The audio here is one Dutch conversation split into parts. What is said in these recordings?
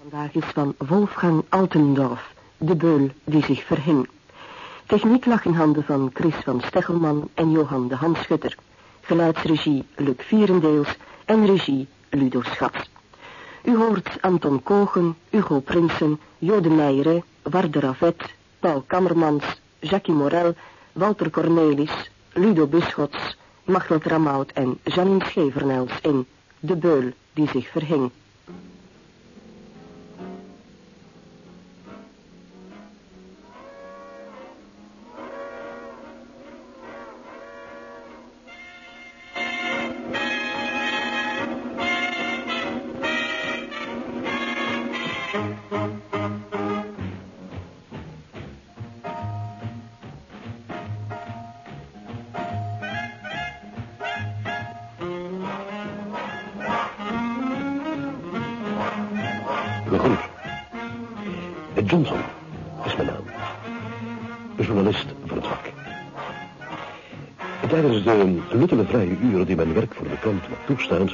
Vandaag is van Wolfgang Altendorf, de beul die zich verhing. Techniek lag in handen van Chris van Stechelman en Johan de Hanschutter. Geluidsregie Luc Vierendeels en regie Ludo Schat. U hoort Anton Kogen, Hugo Prinsen, Jode Meijere, Warde Ravet, Paul Kammermans, Jackie Morel, Walter Cornelis, Ludo Buschots, Machtel Ramout en Janine Schevernels in De Beul die zich verhing. Tijdens de luttele vrije uren die mijn werk voor de krant mag toestaan...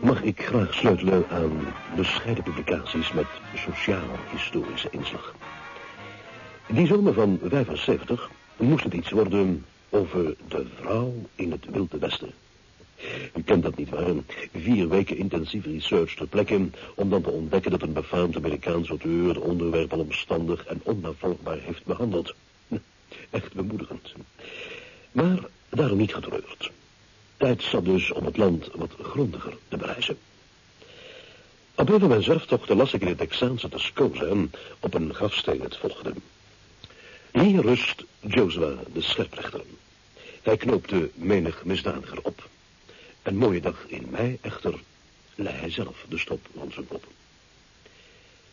mag ik graag sleutelen aan bescheiden publicaties met sociaal-historische inslag. Die zomer van 75 moest het iets worden over de vrouw in het Wilde Westen. U kent dat niet waar? Vier weken intensieve research ter plekke... om dan te ontdekken dat een befaamd Amerikaans auteur... het onderwerp al omstandig en onnavolgbaar heeft behandeld. Echt bemoedigend. Maar daarom niet getreurd. Tijd zat dus om het land wat grondiger te bereizen. Op een van mijn zwerftochten las ik in het Texaanse op een grafsteen het volgende. Hier rust Joshua de scherprechter. Hij knoopte menig misdadiger op. Een mooie dag in mei echter lei hij zelf de stop van zijn kop.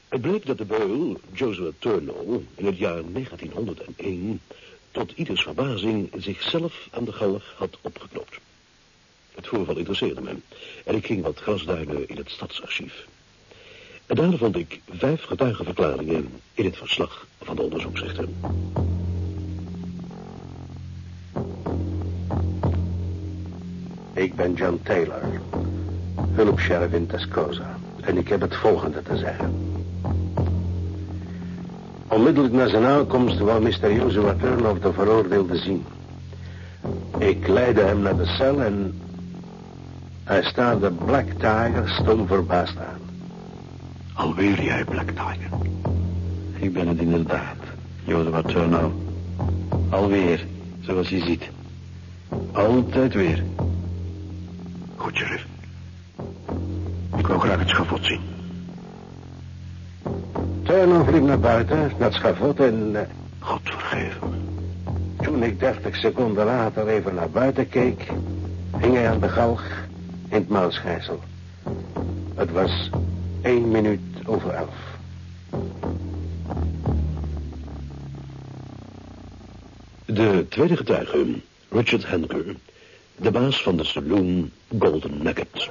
Het bleek dat de beul Joshua Turno in het jaar 1901 tot ieders verbazing zichzelf aan de galg had opgeknoopt. Het voorval interesseerde me en ik ging wat grasduinen in het stadsarchief. En daar vond ik vijf getuigenverklaringen in het verslag van de onderzoeksrechter. Ik ben John Taylor, hulpsheriff in Tascosa. En ik heb het volgende te zeggen. Onmiddellijk na zijn aankomst wou Mr. Joshua Turnoff de veroordeelde zien. Ik leidde hem naar de cel en... Hij staarde Black Tiger stom verbaasd aan. Alweer jij, Black Tiger. Ik ben het inderdaad, Joshua Turnoff. Alweer, zoals je ziet. Altijd weer. Goed, sheriff. Ik wil graag het schavot zien. Liep naar buiten, naar het schavot en... eh, God vergeef me. toen ik 30 seconden later even naar buiten keek... hing hij aan de galg in het maalschijsel. Het was één minuut over elf. De tweede getuige, Richard Henker, de baas van de saloon Golden Nugget.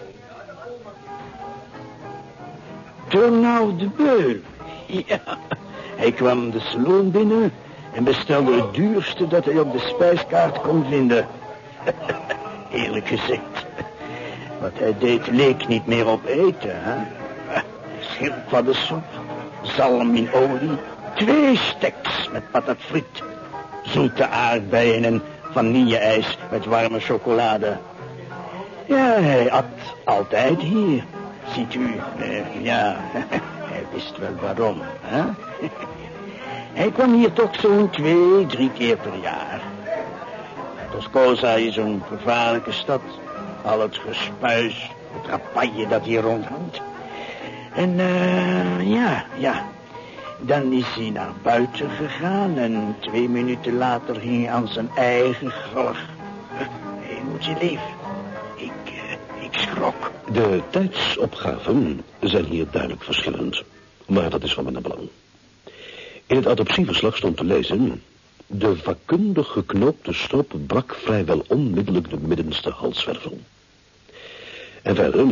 Turnau de Beul. Ja, hij kwam de saloon binnen en bestelde het duurste dat hij op de spijskaart kon vinden. Eerlijk gezegd, wat hij deed leek niet meer op eten, hè? Schildpaddensoep, zalm in olie, twee steks met patat friet, zoete aardbeien en vanille-ijs met warme chocolade. Ja, hij at altijd hier, ziet u. Eh, ja, wist wel waarom, hè? Hij kwam hier toch zo'n twee, drie keer per jaar. Toscosa is een gevaarlijke stad. Al het gespuis, het rapaille dat hier rondhangt. En eh, ja, ja. Dan is hij naar buiten gegaan en twee minuten later ging hij aan zijn eigen galg. Hij moet je leven. Ik, eh, ik schrok. De tijdsopgaven zijn hier duidelijk verschillend. Maar dat is van minder belang. In het autopsieverslag stond te lezen... De vakkundig geknoopte strop brak vrijwel onmiddellijk de middenste halswervel. En verder,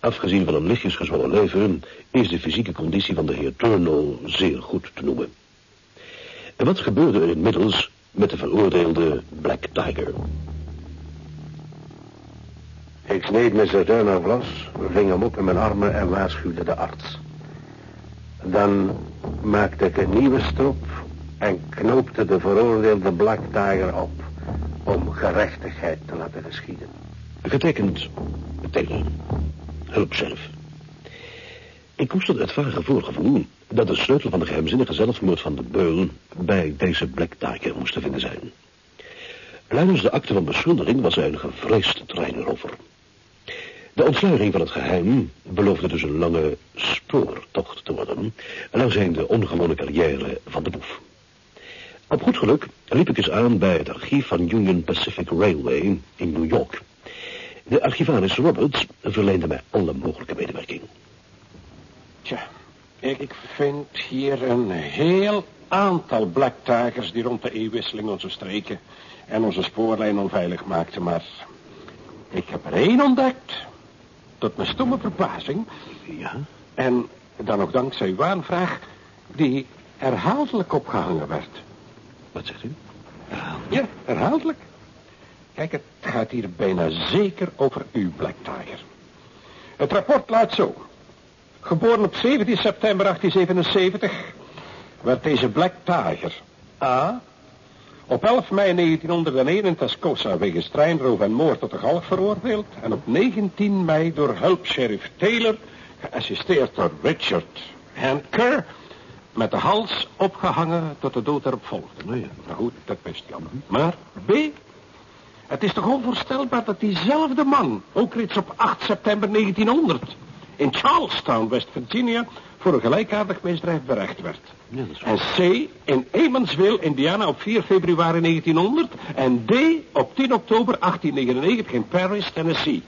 afgezien van een lichtjes gezwollen lever... is de fysieke conditie van de heer Turnall zeer goed te noemen. En wat gebeurde er inmiddels met de veroordeelde Black Tiger? Ik sneed Mr. Turner los, ving hem op in mijn armen en waarschuwde de arts. Dan maakte ik een nieuwe strop en knoopte de veroordeelde Black Tiger op om gerechtigheid te laten geschieden. Getekend Taylor. Hulpsheriff. Ik koesterde het vage voorgevoel dat de sleutel van de geheimzinnige zelfmoord van de beul bij deze Black Tiger moest te vinden zijn. Luidens de akte van beschuldiging was hij een gevreesd treinrover. De ontsluiting van het geheim beloofde dus een lange spoortocht te worden... langs de ongewone carrière van de boef. Op goed geluk liep ik eens aan bij het archief van Union Pacific Railway in New York. De archivaris Roberts verleende mij alle mogelijke medewerking. Tja, ik vind hier een heel aantal Black Tigers die rond de eeuwwisseling onze streken en onze spoorlijn onveilig maakten, maar ik heb er één ontdekt, tot mijn stomme verbazing. Ja? En dan ook dankzij uw aanvraag, die herhaaldelijk opgehangen werd. Wat zegt u? Ja, herhaaldelijk. Kijk, het gaat hier bijna zeker over uw Black Tiger. Het rapport luidt zo. Geboren op 17 september 1877 werd deze Black Tiger A. Op 11 mei 1901 in Tascosa wegens treinroof en moord tot de galg veroordeeld. En op 19 mei door hulpsheriff Taylor, geassisteerd door Richard Handker, met de hals opgehangen tot de dood erop volgde. Nou ja. Nou goed, dat wist al. Maar B, het is toch onvoorstelbaar dat diezelfde man, ook reeds op 8 september 1900, in Charlestown, West Virginia, voor een gelijkaardig misdrijf berecht werd. Ja, is En C, in Emansville, Indiana, op 4 februari 1900. En D, op 10 oktober 1899 in Paris, Tennessee.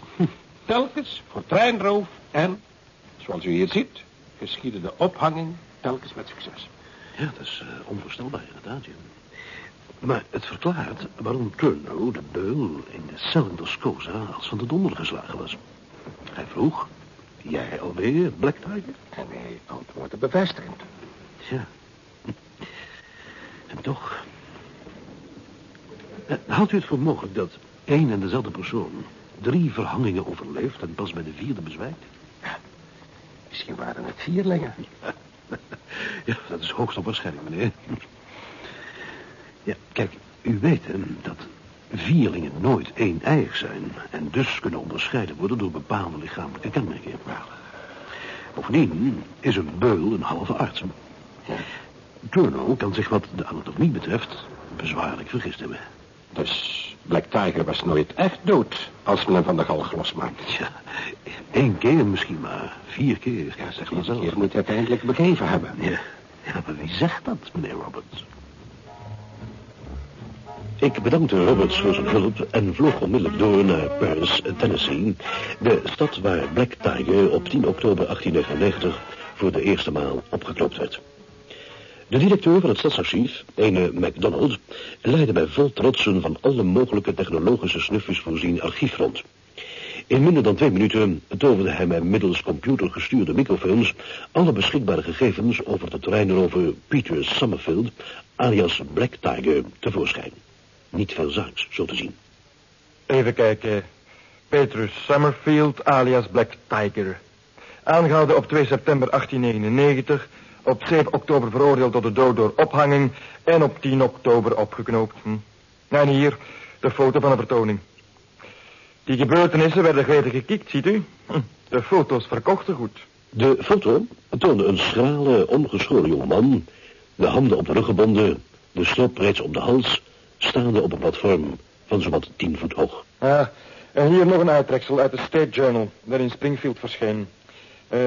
Telkens voor treinroof en, zoals u hier ziet, geschiedde de ophanging telkens met succes. Ja, dat is eh, onvoorstelbaar inderdaad, ja. Maar het verklaart waarom Turno, de beul, in de cel in als van de donder geslagen was. Hij vroeg, jij alweer, Black Tiger? En hij antwoordde bevestigend. Ja. En toch... Eh, Houdt u het voor mogelijk dat één en dezelfde persoon... drie verhangingen overleeft en pas bij de vierde bezwijkt? Misschien waren het vierlingen. Ja, dat is hoogst onwaarschijnlijk, meneer. Ja, kijk, u weet hè, dat vierlingen nooit één-eiig zijn... en dus kunnen onderscheiden worden door bepaalde lichamelijke kenmerken. Bovendien is een beul een halve arts. Turno kan zich wat de anatomie betreft bezwaarlijk vergist hebben. Dus Black Tiger was nooit echt dood als men hem van de galg losmaakt. Ja, één keer misschien maar, vier keer. Ja, zeg maar zelf. zelf. moet hij uiteindelijk begeven hebben. Ja, ja, maar wie zegt dat, meneer Roberts? Ik bedankte Roberts voor zijn hulp en vloog onmiddellijk door naar Paris, Tennessee. De stad waar Black Tiger op 10 oktober 1899 voor de eerste maal opgeklopt werd. De directeur van het stadsarchief, ene MacDonald, leidde mij vol trotsen van alle mogelijke technologische snufjes voorzien archief rond. In minder dan twee minuten toverde hij mij middels computergestuurde microfilms alle beschikbare gegevens over de terreinrover Peter Summerfield, alias Black Tiger, tevoorschijn. Niet veel zaaks, zo te zien. Even kijken. Petrus Summerfield, alias Black Tiger. Aangehouden op 2 september 1899. Op 7 oktober veroordeeld tot de dood door ophanging. En op 10 oktober opgeknoopt. Hm. En hier de foto van de vertoning. Die gebeurtenissen werden gretig gekikt, ziet u? Hm. De foto's verkochten goed. De foto toonde een schrale, ongeschoren jongeman, de handen op de rug gebonden, de strop reeds op de hals, staande op een platform van zowat tien voet hoog. Ah, en hier nog een uittreksel uit de State Journal, dat in Springfield verscheen. Eh,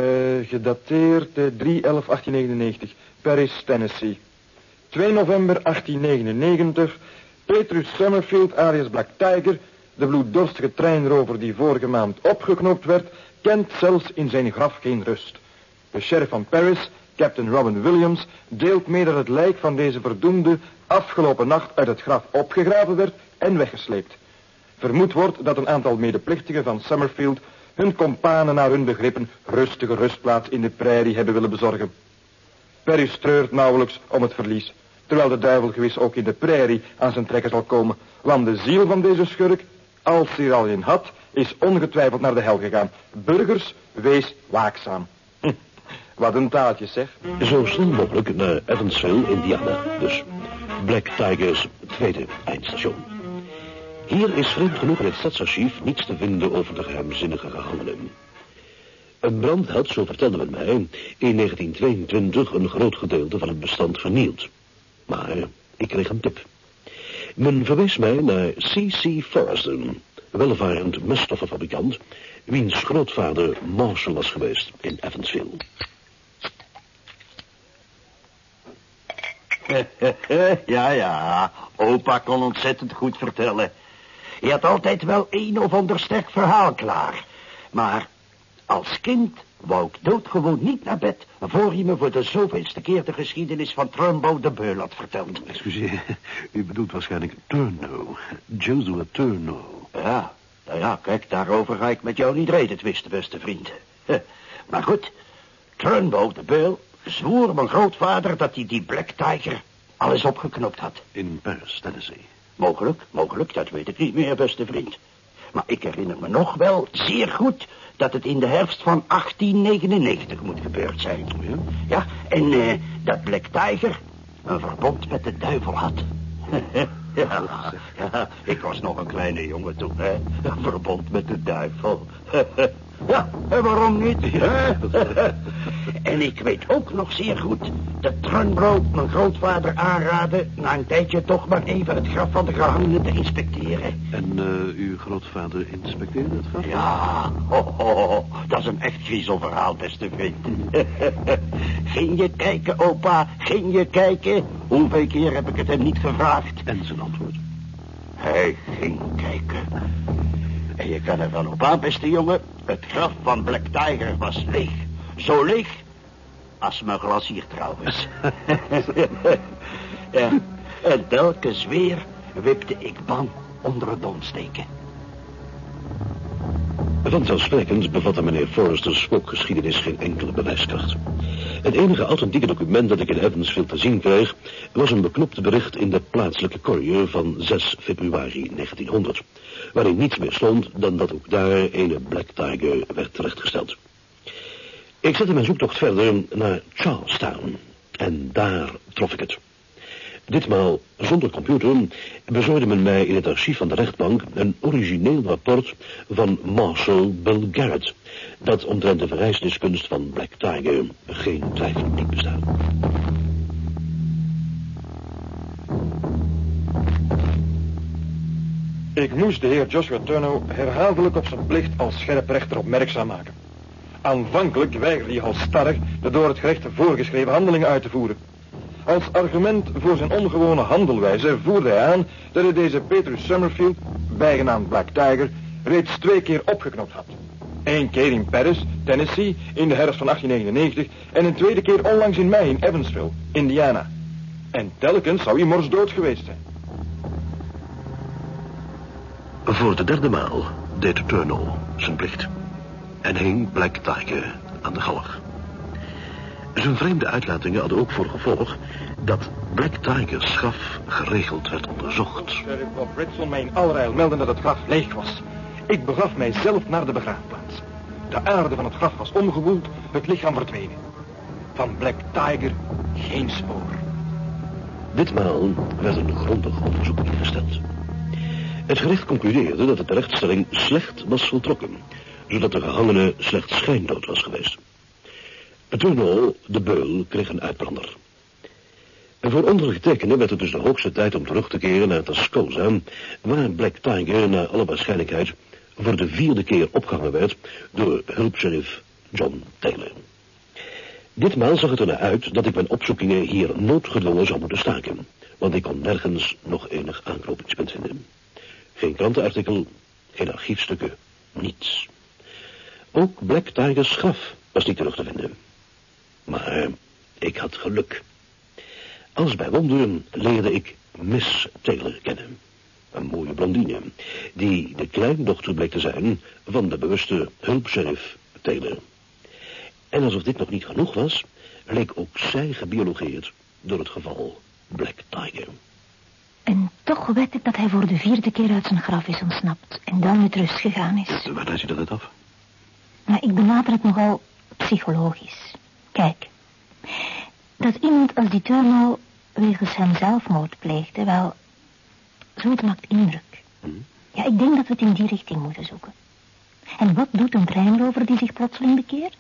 gedateerd eh, 3-11-1899, Paris, Tennessee. 2 november 1899, Petrus Summerfield, alias Black Tiger, de bloeddorstige treinrover die vorige maand opgeknoopt werd, kent zelfs in zijn graf geen rust. De sheriff van Paris, Captain Robin Williams, deelt mee dat het lijk van deze verdoemde afgelopen nacht uit het graf opgegraven werd en weggesleept. Vermoed wordt dat een aantal medeplichtigen van Summerfield hun kompanen naar hun begrippen rustige rustplaats in de prairie hebben willen bezorgen. Perry streurt nauwelijks om het verlies, terwijl de duivel gewis ook in de prairie aan zijn trekken zal komen, want de ziel van deze schurk, als hij er al in had, is ongetwijfeld naar de hel gegaan. Burgers, wees waakzaam. Wat een taaltjes, zeg. Zo snel mogelijk naar Evansville, Indiana. Dus Black Tigers tweede eindstation. Hier is vreemd genoeg in het stadsarchief niets te vinden over de geheimzinnige gehangenen. Een brand had, zo vertelde men mij, in 1922 een groot gedeelte van het bestand vernield. Maar ik kreeg een tip. Men verwees mij naar C.C. Forrester, welvarend meststoffenfabrikant, wiens grootvader marshal was geweest in Evansville. ja, ja, opa kon ontzettend goed vertellen. Hij had altijd wel een of ander sterk verhaal klaar. Maar als kind wou ik doodgewoon niet naar bed... voor hij me voor de zoveelste keer de geschiedenis van Trumbo de Beul had verteld. Excuseer, u bedoelt waarschijnlijk Turno. Joshua Turno. Ja, nou ja, kijk, daarover ga ik met jou niet reden twisten, beste vriend. Maar goed, Trumbo de Beul zwoer mijn grootvader dat hij die Black Tiger alles opgeknopt had. In Paris, Tennessee. Mogelijk, mogelijk, dat weet ik niet meer, beste vriend. Maar ik herinner me nog wel zeer goed dat het in de herfst van 1899 moet gebeurd zijn. Ja? Ja, en eh, dat Black Tiger een verbond met de duivel had. ja, ja, ik was nog een kleine jongen toen, hè. Een verbond met de duivel. ja, en waarom niet? en ik weet ook nog zeer goed dat Trunbrood mijn grootvader aanraadde... na een tijdje toch maar even het graf van de gehangenen te inspecteren. En uh, uw grootvader inspecteerde het graf? Ja, ho, ho, ho, dat is een echt griezelverhaal, beste vriend. ging je kijken, opa, ging je kijken? Hoeveel keer heb ik het hem niet gevraagd? En zijn antwoord? Hij ging kijken. En je kan er wel op aan, beste jongen. Het graf van Black Tiger was leeg. Zo leeg als mijn glas hier trouwens. ja, en telkens weer wipte ik bang onder het dom steken. Vanzelfsprekend bevatte meneer Forrester's spookgeschiedenis geen enkele bewijskracht. Het enige authentieke document dat ik in Evansville te zien kreeg... was een beknopte bericht in de plaatselijke Courier van 6 februari 1900... waarin niets meer stond dan dat ook daar ene Black Tiger werd terechtgesteld. Ik zette mijn zoektocht verder naar Charlestown en daar trof ik het. Ditmaal zonder computer bezorgde men mij in het archief van de rechtbank een origineel rapport van Marshal Bill Garrett, dat omtrent de verrijzeniskunst van Black Tiger geen twijfel liet bestaan. Ik moest de heer Joshua Turno herhaaldelijk op zijn plicht als scherprechter opmerkzaam maken. Aanvankelijk weigerde hij halstarrig de door het gerecht voorgeschreven handelingen uit te voeren. Als argument voor zijn ongewone handelwijze voerde hij aan dat hij deze Petrus Summerfield, bijgenaamd Black Tiger, reeds twee keer opgeknopt had. Eén keer in Paris, Tennessee, in de herfst van 1899 en een tweede keer onlangs in mei in Evansville, Indiana. En telkens zou hij morsdood geweest zijn. Voor de derde maal deed Turno zijn plicht en hing Black Tiger aan de galg. Zijn vreemde uitlatingen hadden ook voor gevolg dat Black Tiger's graf geregeld werd onderzocht. Sheriff Bob Ritzel mij in allerijl melden dat het graf leeg was. Ik begaf mij zelf naar de begraafplaats. De aarde van het graf was omgewoeld, het lichaam verdwenen. Van Black Tiger geen spoor. Ditmaal werd een grondig onderzoek ingesteld. Het gerecht concludeerde dat de terechtstelling slecht was voltrokken, zodat de gehangene slechts schijndood was geweest. Turno, de beul, kreeg een uitbrander. En voor ondergetekende werd het dus de hoogste tijd om terug te keren naar Tascosa, waar Black Tiger naar alle waarschijnlijkheid voor de vierde keer opgehangen werd door hulpsheriff John Taylor. Ditmaal zag het er naar uit dat ik mijn opzoekingen hier noodgedwongen zou moeten staken, want ik kon nergens nog enig aanknopingspunt vinden. Geen krantenartikel, geen archiefstukken, niets. Ook Black Tiger's graf was niet terug te vinden. Maar ik had geluk. Als bij wonderen leerde ik Miss Taylor kennen. Een mooie blondine, die de kleindochter bleek te zijn van de bewuste hulpsheriff Taylor. En alsof dit nog niet genoeg was, leek ook zij gebiologeerd door het geval Black Tiger. En toch weet ik dat hij voor de vierde keer uit zijn graf is ontsnapt en dan met rust gegaan is. Waar leidt u dat uit af? Maar ik benader het nogal psychologisch. Kijk, dat iemand als die Turnhout wegens hem zelfmoord pleegde, wel, zoiets maakt indruk. Hm? Ja, ik denk dat we het in die richting moeten zoeken. En wat doet een treinrover die zich plotseling bekeert?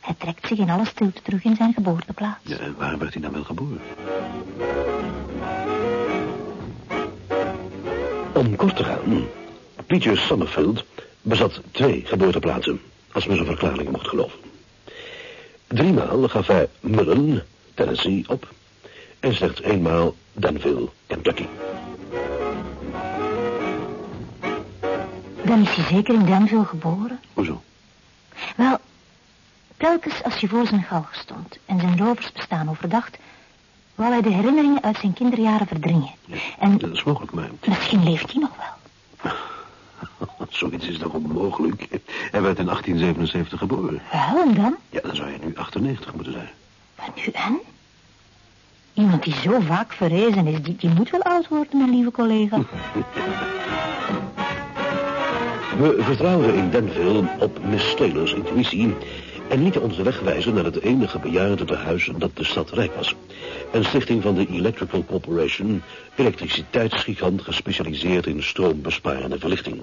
Hij trekt zich in alle stilte terug in zijn geboorteplaats. Ja, en waar werd hij dan wel geboren? Om kort te gaan, Peter Summerfield bezat twee geboorteplaatsen, als men zijn verklaring mocht geloven. Driemaal gaf hij Mullen, Tennessee, op. En slechts eenmaal Danville, Kentucky. Dan is hij zeker in Danville geboren. Hoezo? Wel, telkens als je voor zijn galg stond en zijn roversbestaan overdacht, wou hij de herinneringen uit zijn kinderjaren verdringen. En Dat is mogelijk, maar misschien leeft hij nog wel. Zoiets is toch onmogelijk. Hij werd in 1877 geboren. Wel, en dan? Ja, dan zou hij nu 98 moeten zijn. Maar nu en? Iemand die zo vaak verrezen is, die, die moet wel oud worden, mijn lieve collega. We vertrouwen in Denville op Miss Taylor's intuïtie... en lieten ons de weg wijzen naar het enige bejaardentehuis dat de stad rijk was. Een stichting van de Electrical Corporation... elektriciteitsgigant gespecialiseerd in stroombesparende verlichting.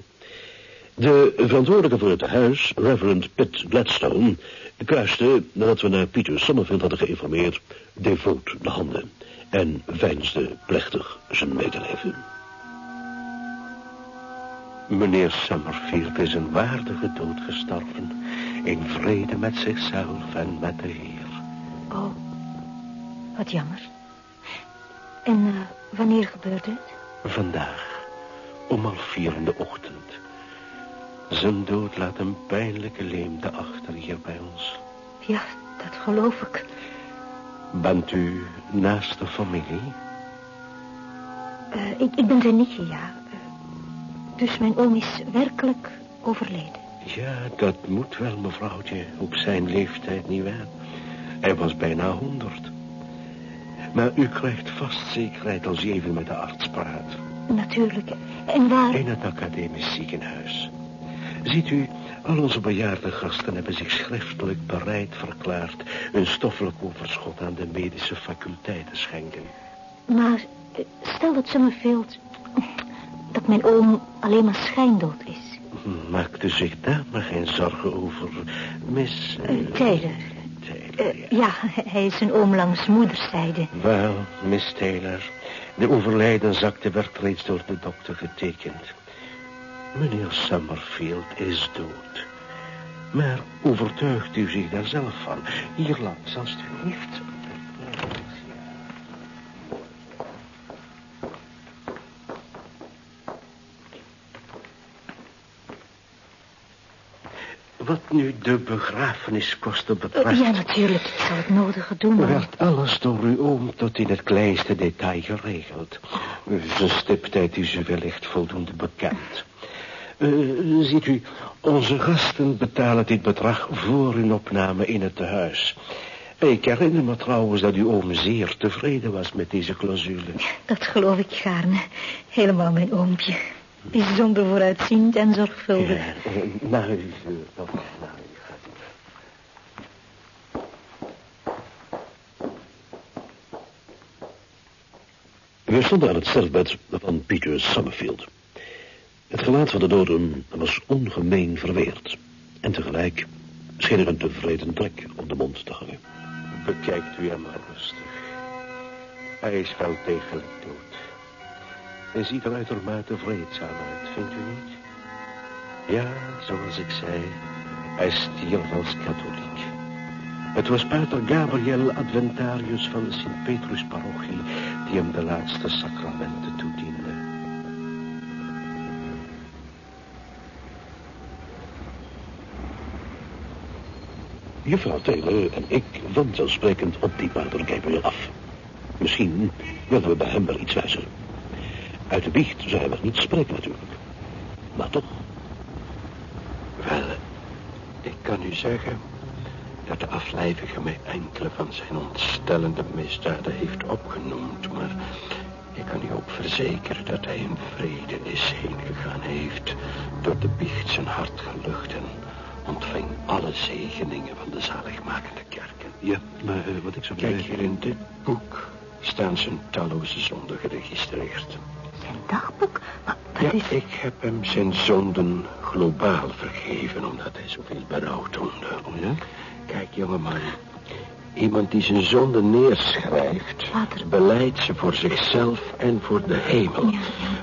De verantwoordelijke voor het huis, Reverend Pitt Gladstone... kruiste, nadat we naar Peter Summerfield hadden geïnformeerd... devoot de handen en veinsde plechtig zijn medeleven. Meneer Summerfield is een waardige dood gestorven. In vrede met zichzelf en met de Heer. Oh, wat jammer. En eh, wanneer gebeurde het? Vandaag, om half vier in de ochtend. Zijn dood laat een pijnlijke leemte achter hier bij ons. Ja, dat geloof ik. Bent u naast de familie? Eh, ik, ik ben zijn nichtje, ja. Eh, dus mijn oom is werkelijk overleden. Ja, dat moet wel, mevrouwtje. Op zijn leeftijd, nietwaar? Hij was bijna honderd. Maar u krijgt vast zekerheid als u even met de arts praat. Natuurlijk. En waar... In het academisch ziekenhuis. Ziet u, al onze bejaarde gasten hebben zich schriftelijk bereid verklaard... een stoffelijk overschot aan de medische faculteit te schenken. Maar eh, stel dat Summerfield... dat mijn oom alleen maar schijndood is. Maakt u zich daar maar geen zorgen over, miss... Eh, Taylor. Taylor, Eh, ja. ja, hij is een oom langs moederszijde. Wel, miss Taylor, de overlijdensakte werd reeds door de dokter getekend. Meneer Summerfield is dood. Maar overtuigt u zich daar zelf van? Hier langs, alstublieft. Wat nu de begrafeniskosten Eh, betreft... ja, natuurlijk. Ik zal het nodige doen, maar... werd alles door uw oom tot in het kleinste detail geregeld. Zijn stiptijd is u wellicht voldoende bekend. Eh, ziet u, onze gasten betalen dit bedrag voor hun opname in het tehuis. Ik herinner me trouwens dat uw oom zeer tevreden was met deze clausule. Dat geloof ik gaarne. Helemaal mijn oompje. Bijzonder vooruitziend en zorgvuldig. Ja, eh, na u, eh, na u. We stonden aan het sterfbed van Peter Summerfield. Het gelaat van de doden was ongemeen verweerd. En tegelijk scheen er een tevreden trek om de mond te hangen. Bekijkt u hem maar rustig. Hij is wel degelijk dood. Hij ziet er uitermate vreedzaam uit, vindt u niet? Ja, zoals ik zei, hij stierf als katholiek. Het was pater Gabriel Adventarius van de Sint-Petrus-parochie... die hem de laatste sacramenten toediende. Juffrouw Taylor en ik vanzelfsprekend op die pater Gabriel af. Misschien willen we bij hem wel iets wijzigen. Uit de biecht zou hij niet spreken natuurlijk. Maar toch, Wel, ik kan u zeggen dat de aflijvige mij enkele van zijn ontstellende misdaden heeft opgenoemd, maar ik kan u ook verzekeren dat hij in vrede is heen gegaan heeft, door de biecht zijn hart gelucht en ontving alle zegeningen van de zaligmakende kerken. Ja, maar eh, wat ik zou Kijk, hier in dit boek staan zijn talloze zonden geregistreerd. Zijn dagboek? Maar dat Ja, is... ik heb hem zijn zonden globaal vergeven, omdat hij zoveel berouw toonde. Oh ja? Kijk, jongeman. Iemand die zijn zonden neerschrijft, Vader. beleidt ze voor zichzelf en voor de hemel.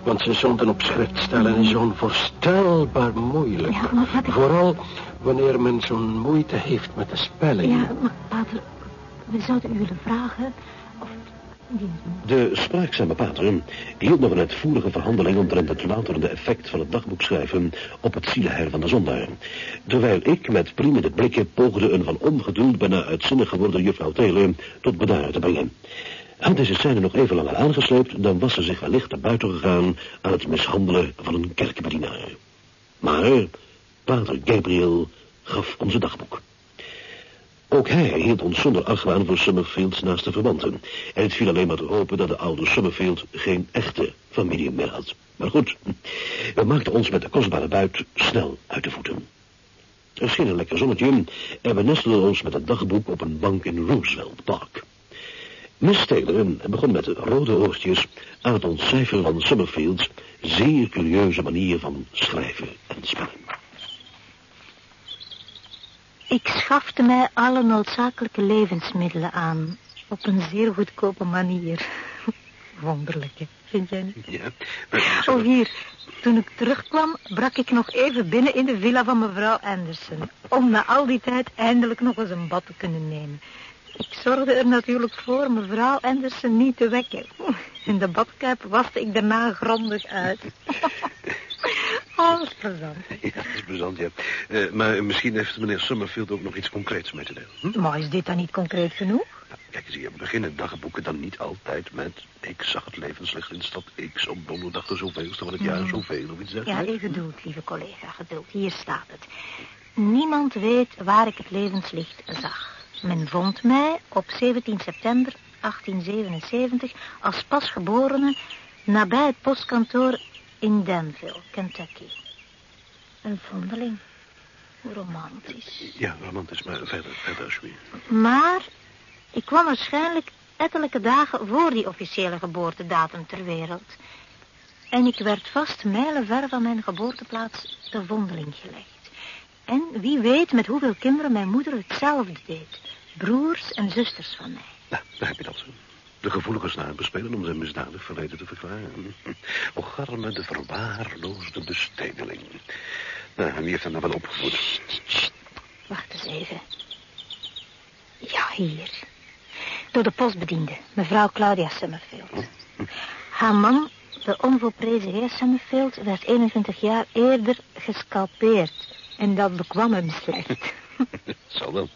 Want zijn zonden op schrift stellen is onvoorstelbaar moeilijk. Ja, maar wat ik- Vooral wanneer men zo'n moeite heeft met de spelling. Ja, maar vader, we zouden u willen vragen of... De spraakzame pater hield nog een uitvoerige verhandeling omtrent het louterende effect van het dagboekschrijven op het zieleheil van de zondaar. Terwijl ik met priemende blikken poogde een van ongeduld bijna uitzinnig geworden juffrouw Taylor tot bedaren te brengen. Had deze scène nog even langer aangesleept, dan was ze zich wellicht naar buiten gegaan aan het mishandelen van een kerkbedienaar. Maar pater Gabriel gaf ons dagboek. Ook hij hield ons zonder argwaan voor Summerfields naaste verwanten. En het viel alleen maar te hopen dat de oude Summerfield geen echte familie meer had. Maar goed, we maakten ons met de kostbare buit snel uit de voeten. Er scheen een lekker zonnetje en we nestelden ons met het dagboek op een bank in Roosevelt Park. Miss Taylor begon met de rode oortjes aan het ontcijferen van Summerfields zeer curieuze manier van schrijven en spellen. Ik schafte mij alle noodzakelijke levensmiddelen aan. Op een zeer goedkope manier. Wonderlijke, vind jij niet? Ja, Oh, hier. Toen ik terugkwam, brak ik nog even binnen in de villa van mevrouw Anderson. Om na al die tijd eindelijk nog eens een bad te kunnen nemen. Ik zorgde er natuurlijk voor mevrouw Anderson niet te wekken. In de badkuip waste ik daarna grondig uit. Is plezant. Ja, dat is plezant, ja. Eh, maar misschien heeft meneer Summerfield ook nog iets concreets mee te delen. Hm? Maar is dit dan niet concreet genoeg? Nou, kijk eens hier, beginnen dagboeken dan niet altijd met... ik zag het levenslicht in stad X op donderdag de zoveelste van het jaar zoveel of iets Ja, dergelijks. even geduld, lieve collega, geduld. Hier staat het. Niemand weet waar ik het levenslicht zag. Men vond mij op 17 september 1877 als pasgeborene nabij het postkantoor in Danville, Kentucky. Een vondeling. Hoe romantisch. Ja, romantisch, maar verder, verder alsjeblieft. Maar ik kwam waarschijnlijk ettelijke dagen voor die officiële geboortedatum ter wereld. En ik werd vast mijlenver van mijn geboorteplaats de vondeling gelegd. En wie weet met hoeveel kinderen mijn moeder hetzelfde deed. Broers en zusters van mij. Nou, daar heb je dat. De gevoelige snaar bespelen om zijn misdadig verleden te verklaren. Och, arme de verwaarloosde bestedeling. Nou, en wie heeft hem nou wel opgevoed? Wacht eens even. Ja, hier. Door de postbediende, mevrouw Claudia Summerfield. Haar man, de onvolprezen heer Summerfield, werd 21 jaar eerder gescalpeerd. En dat bekwam hem slecht. Zal wel.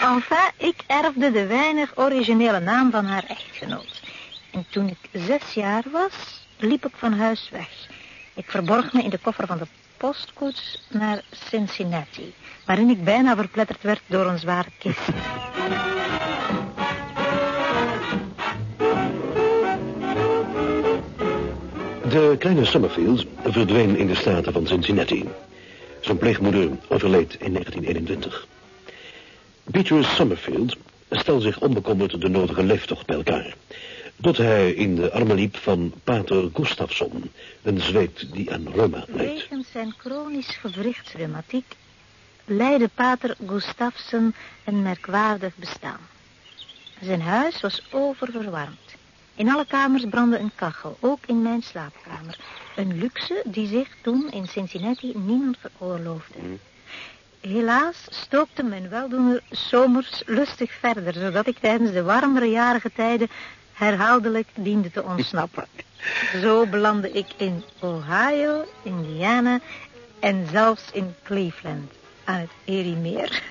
Enfin, ik erfde de weinig originele naam van haar echtgenoot. En toen ik zes jaar was, liep ik van huis weg. Ik verborg me in de koffer van de postkoets naar Cincinnati, waarin ik bijna verpletterd werd door een zware kist. De kleine Summerfield verdween in de staten van Cincinnati. Zijn pleegmoeder overleed in 1921. Peter Summerfield stelde zich onbekommerd de nodige leeftocht bij elkaar. Tot hij in de armen liep van pater Gustafsson, een zweet die aan reuma leed. Wegens zijn chronisch gewrichtsreumatiek leidde pater Gustafsson een merkwaardig bestaan. Zijn huis was oververwarmd. In alle kamers brandde een kachel, ook in mijn slaapkamer. Een luxe die zich toen in Cincinnati niemand veroorloofde. Helaas stookte mijn weldoener zomers lustig verder, zodat ik tijdens de warmere jarige tijden herhaaldelijk diende te ontsnappen. Zo belandde ik in Ohio, Indiana en zelfs in Cleveland, aan het Eriemeer.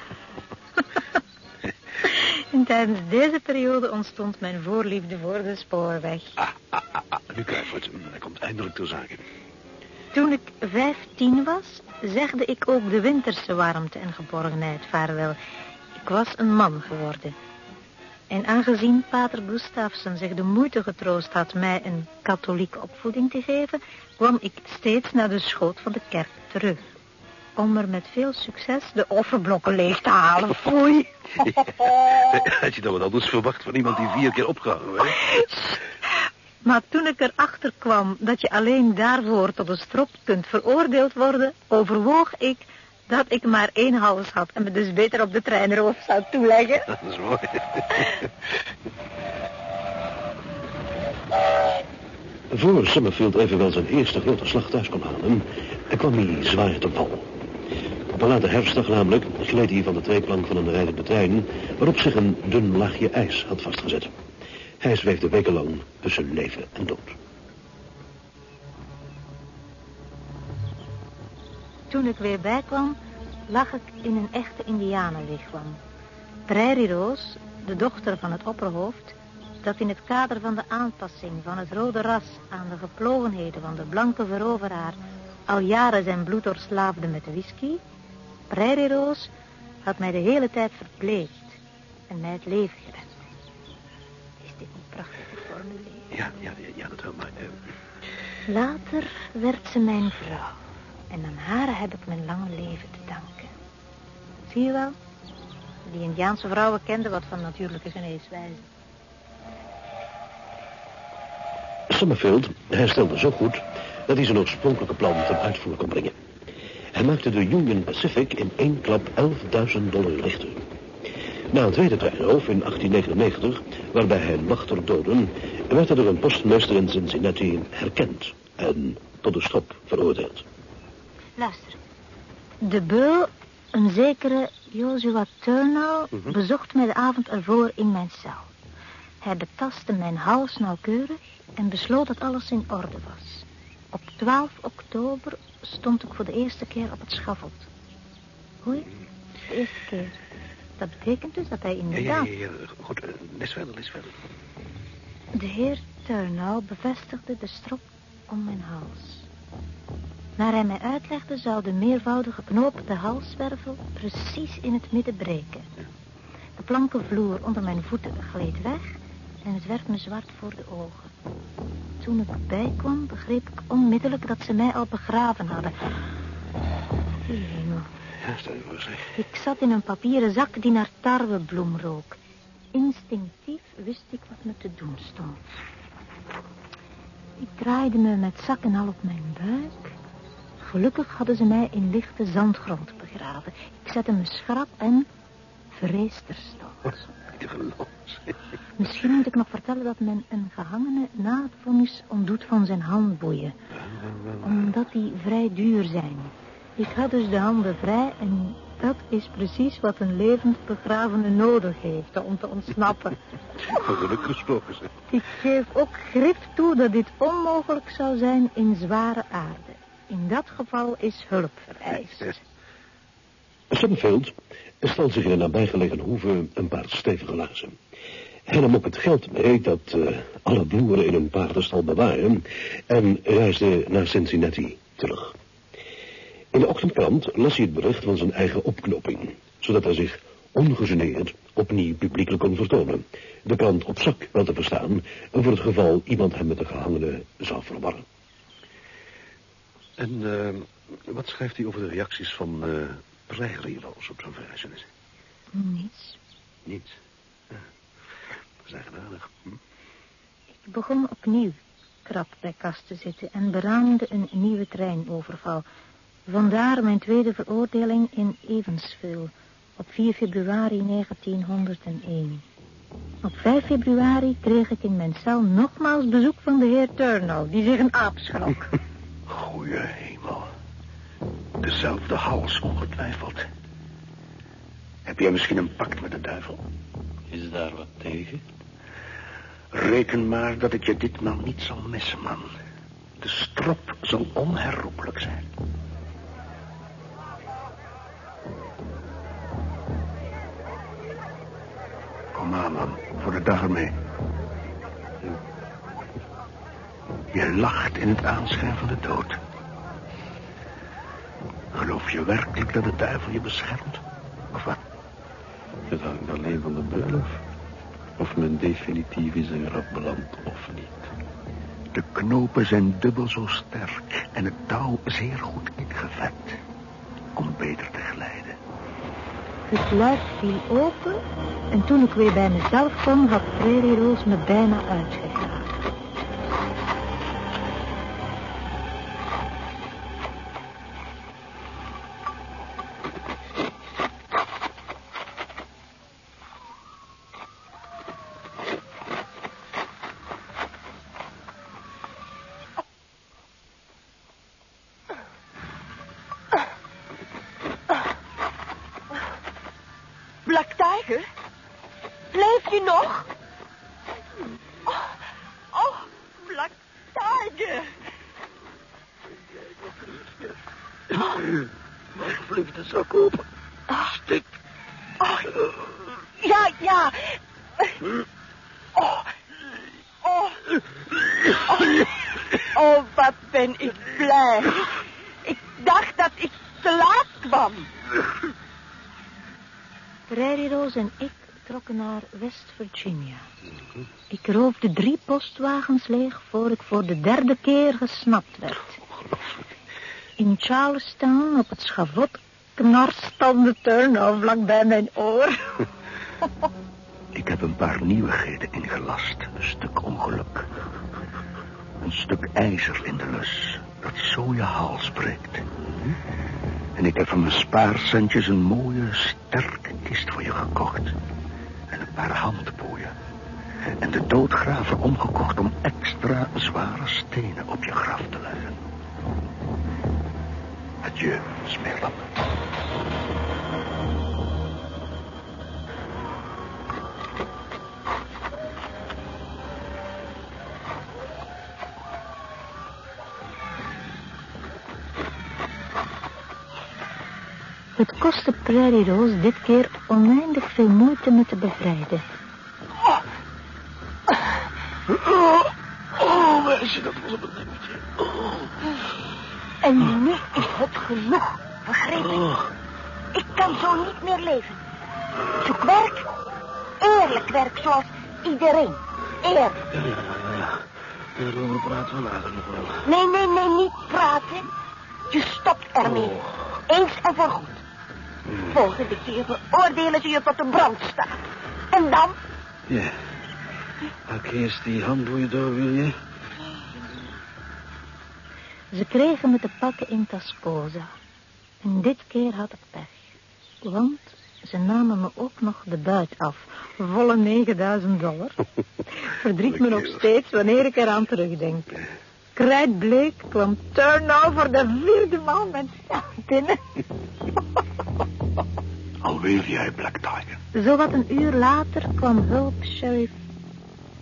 en tijdens deze periode ontstond mijn voorliefde voor de spoorweg. Ah, ah, ah, ah, nu krijg het. Hij komt eindelijk ter zake. Toen ik vijftien was, zegde ik ook de winterse warmte en geborgenheid vaarwel. Ik was een man geworden. En aangezien pater Gustafsson zich de moeite getroost had mij een katholieke opvoeding te geven, kwam ik steeds naar de schoot van de kerk terug. Om er met veel succes de offerblokken leeg te halen. Foei. Had je dan wat anders verwacht van iemand die vier keer opgehangen werd? Maar toen ik erachter kwam dat je alleen daarvoor tot een strop kunt veroordeeld worden, overwoog ik dat ik maar één hals had en me dus beter op de treinroof zou toeleggen. Dat is mooi. Voor Summerfield evenwel zijn eerste grote slag thuis kon halen, kwam hij zwaar te val. Een late herfstdag namelijk gleed hij van de tweeplank van een rijdende trein, waarop zich een dun laagje ijs had vastgezet. Hij zweefde wekenlang tussen leven en dood. Toen ik weer bijkwam, lag ik in een echte indianenwigwam. Prairie Roos, de dochter van het opperhoofd, dat in het kader van de aanpassing van het rode ras aan de geplogenheden van de blanke veroveraar al jaren zijn bloed doorslaafde met whisky, Prairie Roos had mij de hele tijd verpleegd en mij het leven gered. Is dit niet prachtig geformuleerd? Ja, ja, ja, dat wel, maar... eh, Later werd ze mijn vrouw. En aan haar heb ik mijn lange leven te danken. Zie je wel? Die Indiaanse vrouwen kenden wat van natuurlijke geneeswijze. Summerfield herstelde zo goed dat hij zijn oorspronkelijke plan ten uitvoer kon brengen. Hij maakte de Union Pacific in één klap 11.000 dollar lichter. Na een tweede treinroof in 1899, waarbij hij een wachter doodde, werd hij door een postmeester in Cincinnati herkend en tot de strop veroordeeld. Luister. De beul, een zekere Joshua Turnall, bezocht mij de avond ervoor in mijn cel. Hij betastte mijn hals nauwkeurig en besloot dat alles in orde was. Op 12 oktober stond ik voor de eerste keer op het schavot. Hoe? De eerste keer. Dat betekent dus dat hij Ja, ja, inderdaad... ja, ja. goed, lees verder, lees verder. De heer Turnall bevestigde de strop om mijn hals. Naar hij mij uitlegde zou de meervoudige knoop de halswervel precies in het midden breken. De planken vloer onder mijn voeten gleed weg en het werd me zwart voor de ogen. Toen ik bijkwam begreep ik onmiddellijk dat ze mij al begraven hadden. Hemel. Ja, stel je voor, zeg. Ik zat in een papieren zak die naar tarwebloem rook. Instinctief wist ik wat me te doen stond. Ik draaide me met zak en al op mijn buik. Gelukkig hadden ze mij in lichte zandgrond begraven. Ik zette me schrap en vrees terstond. Misschien moet ik nog vertellen dat men een gehangene na het vonnis ontdoet van zijn handboeien. Omdat die vrij duur zijn. Ik had dus de handen vrij en dat is precies wat een levend begravene nodig heeft om te ontsnappen. Van geluk gesproken, zeg. Ik geef ook grif toe dat dit onmogelijk zou zijn in zware aarde. In dat geval is hulp vereist. Summerfield stal zich in een nabijgelegen hoeve een paar stevige laarzen. Hij nam ook het geld mee dat eh, alle boeren in hun paardenstal bewaren en reisde naar Cincinnati terug. In de ochtendkrant las hij het bericht van zijn eigen opknoping, zodat hij zich ongegeneerd opnieuw publiekelijk kon vertonen. De krant op zak wel te verstaan, voor het geval iemand hem met de gehangene zou verwarren. En eh, wat schrijft hij over de reacties van uh, Prairie-Roos op zijn verrijzenis? Niets. Niets. Ja. Dat is eigenaardig. Hm? Ik begon opnieuw krap bij kast te zitten en beraamde een nieuwe treinoverval. Vandaar mijn tweede veroordeling in Evansville op 4 februari 1901. Op 5 februari kreeg ik in mijn cel nogmaals bezoek van de heer Turnall, die zich een aap schrok. Goeie hemel. Dezelfde hals, ongetwijfeld. Heb jij misschien een pact met de duivel? Is daar wat tegen? Reken maar dat ik je ditmaal niet zal missen, man. De strop zal onherroepelijk zijn. Kom aan, man. Voor de dag ermee. Je lacht in het aanschijn van de dood. Geloof je werkelijk dat de duivel je beschermt? Of wat? Het hangt alleen van de beul af. Of men definitief in zijn graf belandt of niet. De knopen zijn dubbel zo sterk en het touw zeer goed ingevet. om beter te glijden. Het luik viel open en toen ik weer bij mezelf kwam, had Prairie Rose me bijna uitgegaan. Black Tiger? Leef je nog? Oh, oh Black Tiger. Mag vlieg de zak open. Stik. Oh, ja, ja. Oh, oh, oh, oh, wat ben ik blij. Ik dacht dat ik te laat kwam. Prairie Rose en ik trokken naar West Virginia. Ik roofde drie postwagens leeg voor ik voor de derde keer gesnapt werd. In Charlestown op het schavot knarst dan de turnout vlak bij mijn oor. Ik heb een paar nieuwigheden ingelast. Een stuk ongeluk. Een stuk ijzer in de lus. Dat zo je hals breekt. En ik heb van mijn spaarcentjes een mooie, sterke kist voor je gekocht. En een paar handboeien. En de doodgraver omgekocht om extra zware stenen op je graf te leggen. Adieu, smeerlap. Het kostte Prairie Rose dit keer oneindig veel moeite me te bevrijden. Oh, meisje, dat was op het nippertje. En nu is het genoeg, begreep ik? Ik kan zo niet meer leven. Zoek werk, eerlijk werk, zoals iedereen. Eerlijk. Ja, ja, ja, ja. Daarover praten we later nog wel. Nee, nee, nee, niet praten. Je stopt ermee. Eens en voorgoed. Volgende keer veroordelen ze je tot de brand staat. En dan? Ja. Hak eerst die handboeien door, wil je? Ze kregen me te pakken in Tascosa. En dit keer had ik pech. Want ze namen me ook nog de buit af. Volle 9000 dollar. Verdriet me nog steeds wanneer ik eraan terugdenk. Krijtbleek kwam Turnover voor de vierde maal met binnen. Alweer jij, Black Tiger. Zowat een uur later kwam hulp sheriff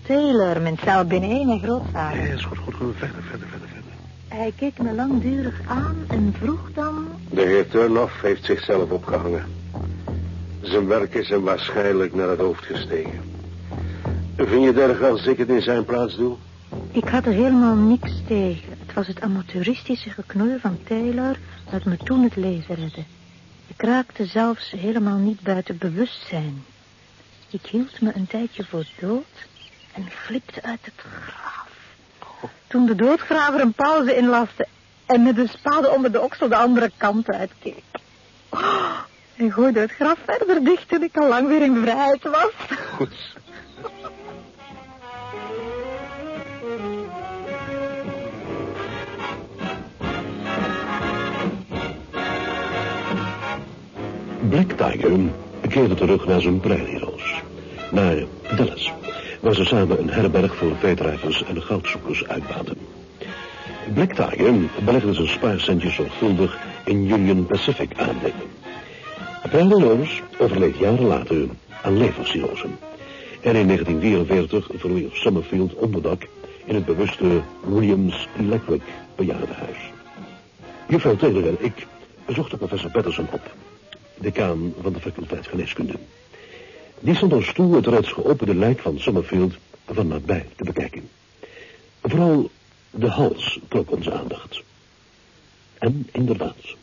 Taylor mijn cel binnen en grootvader. Ja, is goed, goed, goed. Verder, verder, verder, verder. Hij keek me langdurig aan en vroeg dan... De heer Turnoff heeft zichzelf opgehangen. Zijn werk is hem waarschijnlijk naar het hoofd gestegen. Vind je het erg als ik het in zijn plaats doe? Ik had er helemaal niks tegen. Het was het amateuristische geknoei van Taylor dat me toen het leven redde. Ik raakte zelfs helemaal niet buiten bewustzijn. Ik hield me een tijdje voor dood en glipte uit het graf. Toen de doodgraver een pauze inlaste en met de spade onder de oksel de andere kant uitkeek. En gooide het graf verder dicht toen ik al lang weer in vrijheid was. Goed. Black Tiger keerde terug naar zijn prairieroos. Naar Dallas, waar ze samen een herberg voor veedrijvers en goudzoekers uitbaten. Black Tiger belegde zijn spaarcentjes zorgvuldig in Union Pacific aandelen. Prairie overleed jaren later aan levercirrose. En in 1944 verwierf Summerfield onderdak in het bewuste Williams Electric bejaardenhuis. Juffrouw Taylor en ik zochten professor Patterson op, decaan van de faculteit geneeskunde. Die stond ons toe het reeds geopende lijk van Summerfield van nabij te bekijken. Vooral de hals trok onze aandacht. En inderdaad,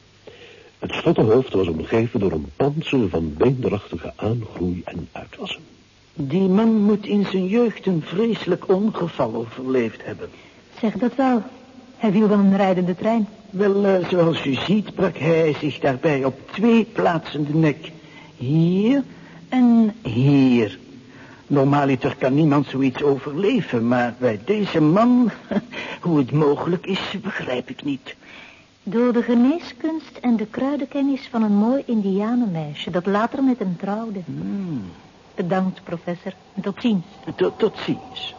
het slottenhoofd was omgeven door een panzer van beenderachtige aangroei en uitwassen. Die man moet in zijn jeugd een vreselijk ongeval overleefd hebben. Zeg dat wel. Hij viel van een rijdende trein. Wel, eh, zoals u ziet brak hij zich daarbij op twee plaatsen de nek. Hier en hier. Normaaliter kan niemand zoiets overleven, maar bij deze man, hoe het mogelijk is, begrijp ik niet. Door de geneeskunst en de kruidenkennis van een mooi indianenmeisje dat later met hem trouwde. Hmm. Bedankt, professor. Tot ziens. Tot, tot ziens.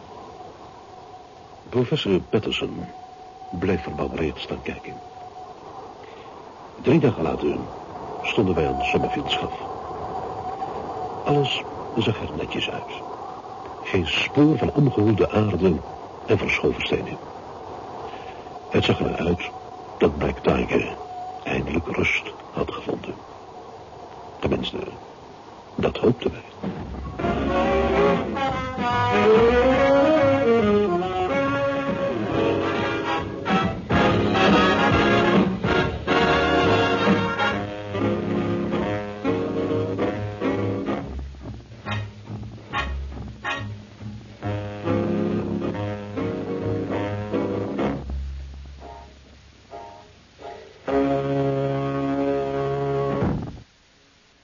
Professor Patterson bleef verbouwereerd staan kijken. Drie dagen later stonden wij aan Summerfield schaf. Alles zag er netjes uit. Geen spoor van omgewoelde aarde en verschoven stenen. Het zag eruit dat Black Tiger eindelijk rust had gevonden. Tenminste, dat hoopten wij.